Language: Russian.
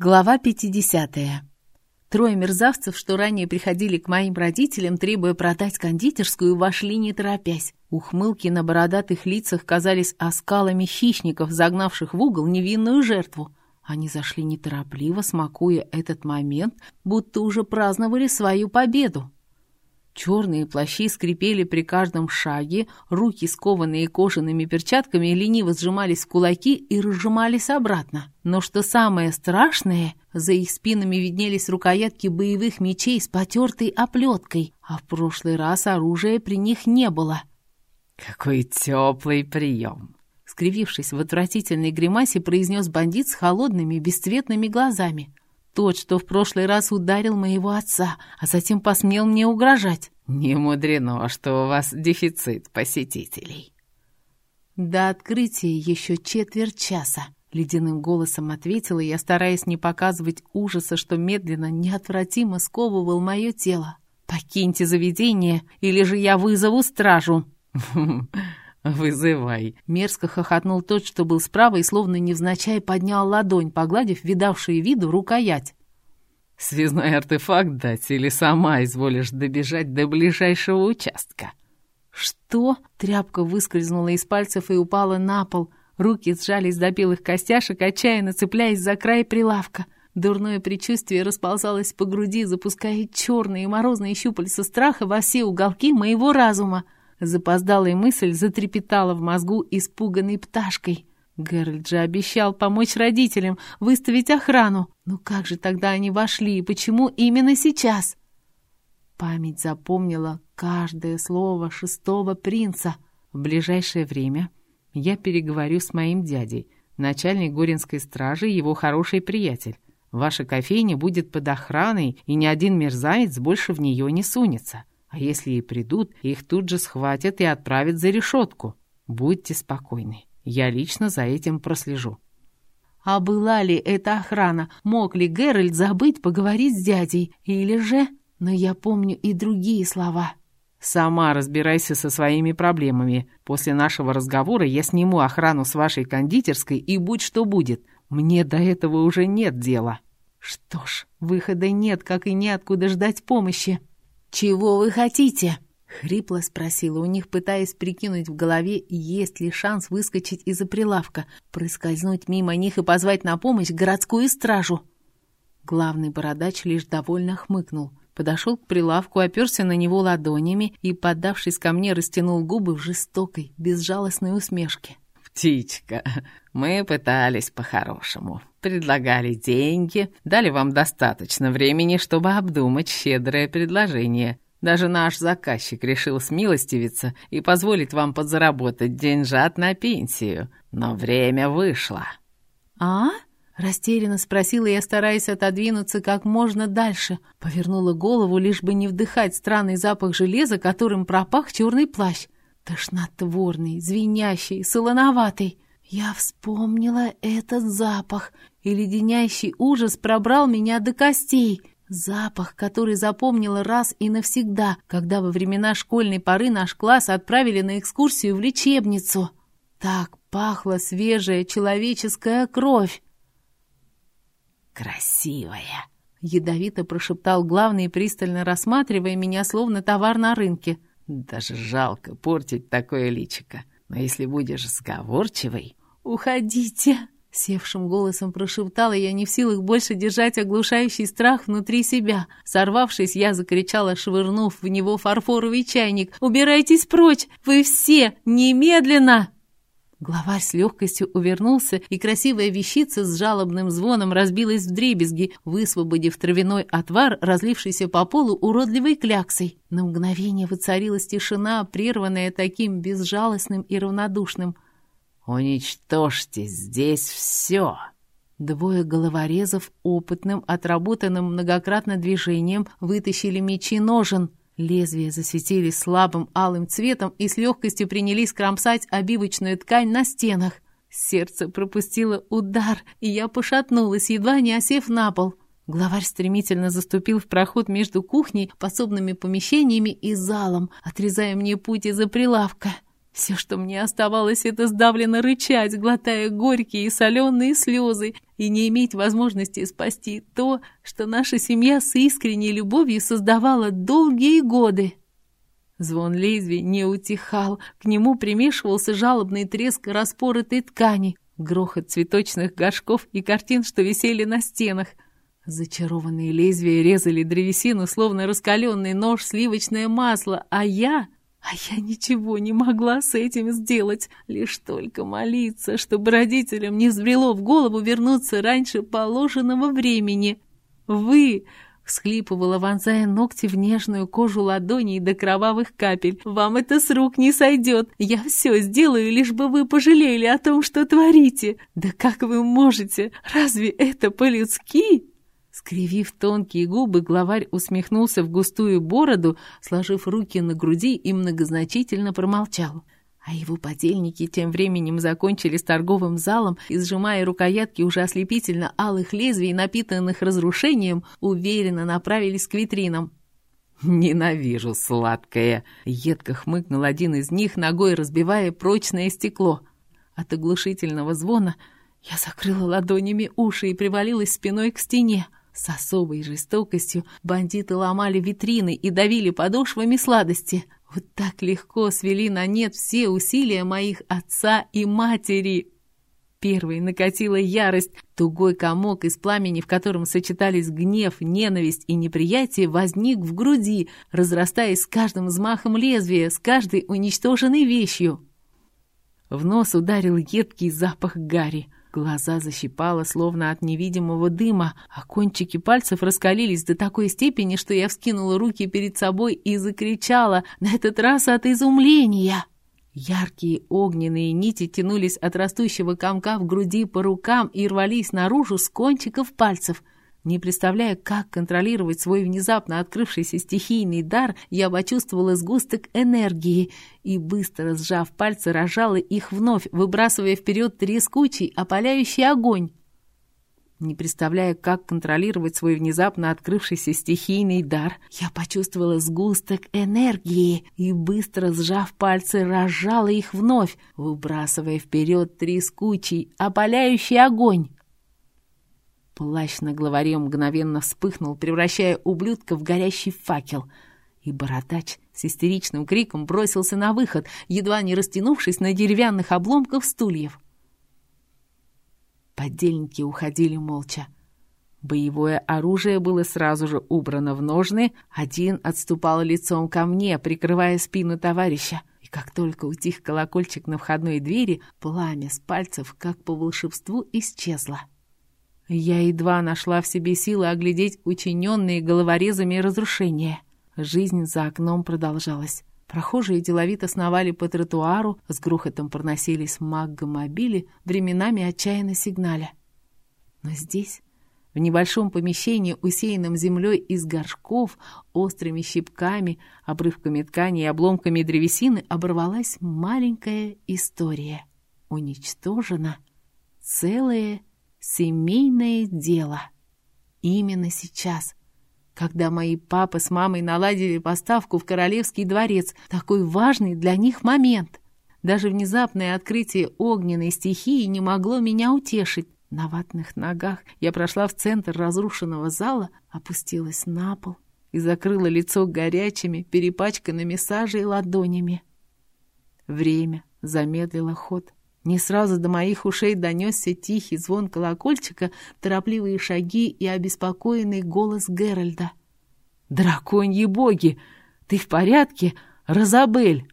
Глава 50. Трое мерзавцев, что ранее приходили к моим родителям, требуя продать кондитерскую, вошли не торопясь. Ухмылки на бородатых лицах казались оскалами хищников, загнавших в угол невинную жертву. Они зашли неторопливо, смакуя этот момент, будто уже праздновали свою победу. Черные плащи скрипели при каждом шаге, руки, скованные кожаными перчатками, лениво сжимались в кулаки и разжимались обратно. Но что самое страшное, за их спинами виднелись рукоятки боевых мечей с потертой оплеткой, а в прошлый раз оружия при них не было. «Какой теплый прием!» Скривившись в отвратительной гримасе, произнес бандит с холодными, бесцветными глазами. Тот, что в прошлый раз ударил моего отца, а затем посмел мне угрожать. Не мудрено, что у вас дефицит посетителей. До открытия еще четверть часа. Ледяным голосом ответила я, стараясь не показывать ужаса, что медленно, неотвратимо сковывал мое тело. «Покиньте заведение, или же я вызову стражу!» «Вызывай!» Мерзко хохотнул тот, что был справа, и словно невзначай поднял ладонь, погладив видавшую виду рукоять. «Связной артефакт дать или сама изволишь добежать до ближайшего участка?» «Что?» Тряпка выскользнула из пальцев и упала на пол. Руки сжались до белых костяшек, отчаянно цепляясь за край прилавка. Дурное предчувствие расползалось по груди, запуская черные морозные щупальца страха во все уголки моего разума. Запоздалая мысль затрепетала в мозгу испуганной пташкой. Геральт же обещал помочь родителям, выставить охрану. Ну как же тогда они вошли и почему именно сейчас? Память запомнила каждое слово шестого принца. В ближайшее время я переговорю с моим дядей, начальник Горинской стражи, его хороший приятель. Ваша кофейня будет под охраной, и ни один мерзавец больше в нее не сунется. А если и придут, их тут же схватят и отправят за решетку. Будьте спокойны, я лично за этим прослежу». А была ли эта охрана? Мог ли Геральт забыть поговорить с дядей? Или же... Но я помню и другие слова. «Сама разбирайся со своими проблемами. После нашего разговора я сниму охрану с вашей кондитерской, и будь что будет. Мне до этого уже нет дела». «Что ж, выхода нет, как и неоткуда ждать помощи». «Чего вы хотите?» — хрипло спросила у них, пытаясь прикинуть в голове, есть ли шанс выскочить из-за прилавка, проскользнуть мимо них и позвать на помощь городскую стражу. Главный бородач лишь довольно хмыкнул. Подошел к прилавку, оперся на него ладонями и, поддавшись ко мне, растянул губы в жестокой, безжалостной усмешке. «Птичка, мы пытались по-хорошему. Предлагали деньги, дали вам достаточно времени, чтобы обдумать щедрое предложение. Даже наш заказчик решил смилостивиться и позволить вам подзаработать деньжат на пенсию. Но время вышло». «А?» Растерянно спросила я, стараясь отодвинуться как можно дальше. Повернула голову, лишь бы не вдыхать странный запах железа, которым пропах черный плащ. Тошнотворный, звенящий, солоноватый. Я вспомнила этот запах, и леденящий ужас пробрал меня до костей. Запах, который запомнила раз и навсегда, когда во времена школьной поры наш класс отправили на экскурсию в лечебницу. Так пахла свежая человеческая кровь. «Красивая!» — ядовито прошептал главный, пристально рассматривая меня, словно товар на рынке. Даже жалко портить такое личико. Но если будешь сговорчивой... «Уходите!» — севшим голосом прошептала я, не в силах больше держать оглушающий страх внутри себя. Сорвавшись, я закричала, швырнув в него фарфоровый чайник. «Убирайтесь прочь! Вы все! Немедленно!» Главарь с легкостью увернулся, и красивая вещица с жалобным звоном разбилась в дребезги, высвободив травяной отвар, разлившийся по полу уродливой кляксой. На мгновение воцарилась тишина, прерванная таким безжалостным и равнодушным. «Уничтожьте здесь все!» Двое головорезов, опытным, отработанным многократно движением, вытащили мечи ножен. Лезвия засветились слабым алым цветом и с легкостью принялись кромсать обивочную ткань на стенах. Сердце пропустило удар, и я пошатнулась, едва не осев на пол. Главарь стремительно заступил в проход между кухней, подсобными помещениями и залом, отрезая мне путь из-за прилавка. Все, что мне оставалось, это сдавленно рычать, глотая горькие и соленые слезы, и не иметь возможности спасти то, что наша семья с искренней любовью создавала долгие годы. Звон лезвий не утихал, к нему примешивался жалобный треск распоротой ткани, грохот цветочных горшков и картин, что висели на стенах. Зачарованные лезвия резали древесину, словно раскаленный нож сливочное масло, а я а я ничего не могла с этим сделать, лишь только молиться, чтобы родителям не взбрело в голову вернуться раньше положенного времени. «Вы!» — всхлипывала, вонзая ногти в нежную кожу ладоней до кровавых капель. «Вам это с рук не сойдет! Я все сделаю, лишь бы вы пожалели о том, что творите! Да как вы можете? Разве это по-людски?» Скривив тонкие губы, главарь усмехнулся в густую бороду, сложив руки на груди и многозначительно промолчал. А его подельники тем временем закончили с торговым залом и, сжимая рукоятки уже ослепительно алых лезвий, напитанных разрушением, уверенно направились к витринам. «Ненавижу сладкое!» — едко хмыкнул один из них, ногой разбивая прочное стекло. От оглушительного звона я закрыла ладонями уши и привалилась спиной к стене. С особой жестокостью бандиты ломали витрины и давили подошвами сладости. Вот так легко свели на нет все усилия моих отца и матери. Первой накатила ярость. Тугой комок из пламени, в котором сочетались гнев, ненависть и неприятие, возник в груди, разрастаясь с каждым взмахом лезвия, с каждой уничтоженной вещью. В нос ударил едкий запах гари. Глаза защипало, словно от невидимого дыма, а кончики пальцев раскалились до такой степени, что я вскинула руки перед собой и закричала, на этот раз от изумления. Яркие огненные нити тянулись от растущего комка в груди по рукам и рвались наружу с кончиков пальцев — не представляя, как контролировать свой внезапно открывшийся стихийный дар, я почувствовала сгусток энергии и, быстро сжав пальцы, рожала их вновь, выбрасывая вперед трескучий, опаляющий огонь. Не представляя, как контролировать свой внезапно открывшийся стихийный дар, я почувствовала сгусток энергии и, быстро сжав пальцы, рожала их вновь, выбрасывая вперед трескучий, опаляющий огонь. Плащ на главаре мгновенно вспыхнул, превращая ублюдка в горящий факел. И бородач с истеричным криком бросился на выход, едва не растянувшись на деревянных обломках стульев. Подельники уходили молча. Боевое оружие было сразу же убрано в ножны, один отступал лицом ко мне, прикрывая спину товарища. И как только утих колокольчик на входной двери, пламя с пальцев, как по волшебству, исчезло. Я едва нашла в себе силы оглядеть учиненные головорезами разрушения. Жизнь за окном продолжалась. Прохожие деловито сновали по тротуару, с грохотом проносились маггомобили, временами отчаянно сигналя. Но здесь, в небольшом помещении, усеянном землей из горшков, острыми щипками, обрывками ткани и обломками древесины, оборвалась маленькая история. Уничтожена целая Семейное дело. Именно сейчас, когда мои папа с мамой наладили поставку в Королевский дворец, такой важный для них момент. Даже внезапное открытие огненной стихии не могло меня утешить. На ватных ногах я прошла в центр разрушенного зала, опустилась на пол и закрыла лицо горячими, перепачканными сажей ладонями. Время замедлило ход. Не сразу до моих ушей донесся тихий звон колокольчика, торопливые шаги и обеспокоенный голос Геральда. «Драконьи боги! Ты в порядке, Розабель?»